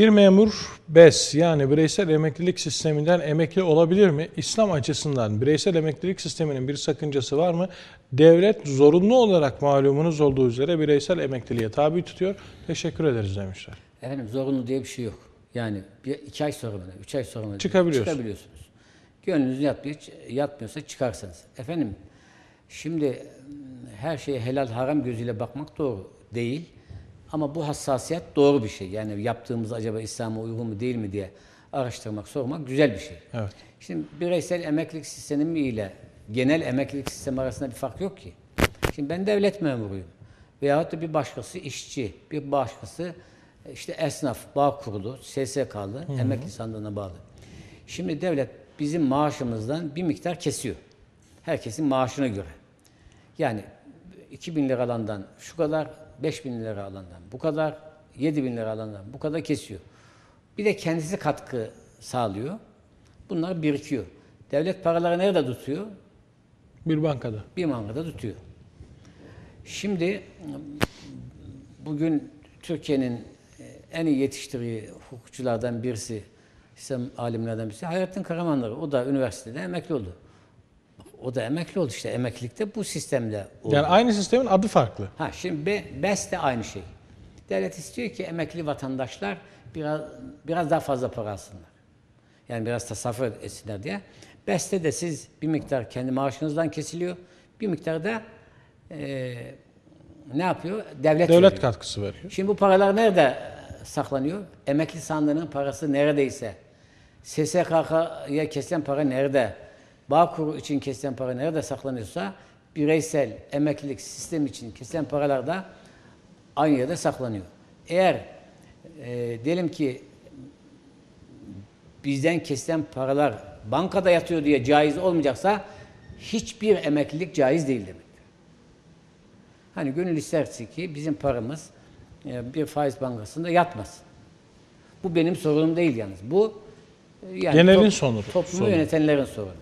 Bir memur BES yani bireysel emeklilik sisteminden emekli olabilir mi? İslam açısından bireysel emeklilik sisteminin bir sakıncası var mı? Devlet zorunlu olarak malumunuz olduğu üzere bireysel emekliliğe tabi tutuyor. Teşekkür ederiz demişler. Efendim zorunlu diye bir şey yok. Yani bir, iki ay sonra üç ay sonra mı Çıkabiliyorsun. çıkabiliyorsunuz. Gönlünüz yatmıyor, yatmıyorsa çıkarsınız. Efendim şimdi her şeye helal haram gözüyle bakmak doğru değil. Ama bu hassasiyet doğru bir şey. Yani yaptığımız acaba İslam'a uygun mu değil mi diye araştırmak, sormak güzel bir şey. Evet. Şimdi bireysel emeklilik sistemi ile genel emeklilik sistemi arasında bir fark yok ki. Şimdi ben devlet memuruyum. Veyahut da bir başkası işçi, bir başkası işte esnaf, bağ kurulu, SSK'lı, emekli sandığına bağlı. Şimdi devlet bizim maaşımızdan bir miktar kesiyor. Herkesin maaşına göre. Yani 2000 lira alandan şu kadar, 5000 lira alandan bu kadar, 7000 lira alandan bu kadar kesiyor. Bir de kendisi katkı sağlıyor. Bunlar birikiyor. Devlet paraları nerede tutuyor? Bir bankada. Bir bankada tutuyor. Şimdi bugün Türkiye'nin en iyi yetiştirdiği hukukçulardan birisi, İslam alimlerden birisi Hayrettin Karamanları. O da üniversitede emekli oldu. O da emekli oldu işte. Emeklilikte bu sistemle oldu. Yani aynı sistemin adı farklı. Ha şimdi Be- BES de aynı şey. Devlet istiyor ki emekli vatandaşlar biraz biraz daha fazla para alsınlar. Yani biraz tasarruf etsinler diye. BES'te de siz bir miktar kendi maaşınızdan kesiliyor. Bir miktar da eee, ne yapıyor? Devlet, Devlet veriyor. katkısı veriyor. Şimdi bu paralar nerede saklanıyor? Emekli sandığının parası neredeyse. SSK'ya kesilen para nerede? Bağkur için kesilen para nerede saklanıyorsa bireysel emeklilik sistemi için kesilen paralar da aynı yerde saklanıyor. Eğer e, diyelim ki bizden kesilen paralar bankada yatıyor diye caiz olmayacaksa hiçbir emeklilik caiz değil demektir. Hani gönül isterse ki bizim paramız e, bir faiz bankasında yatmasın. Bu benim sorunum değil yalnız. Bu e, yani Genelin sorunu. Toplumu sorunu. yönetenlerin sorunu.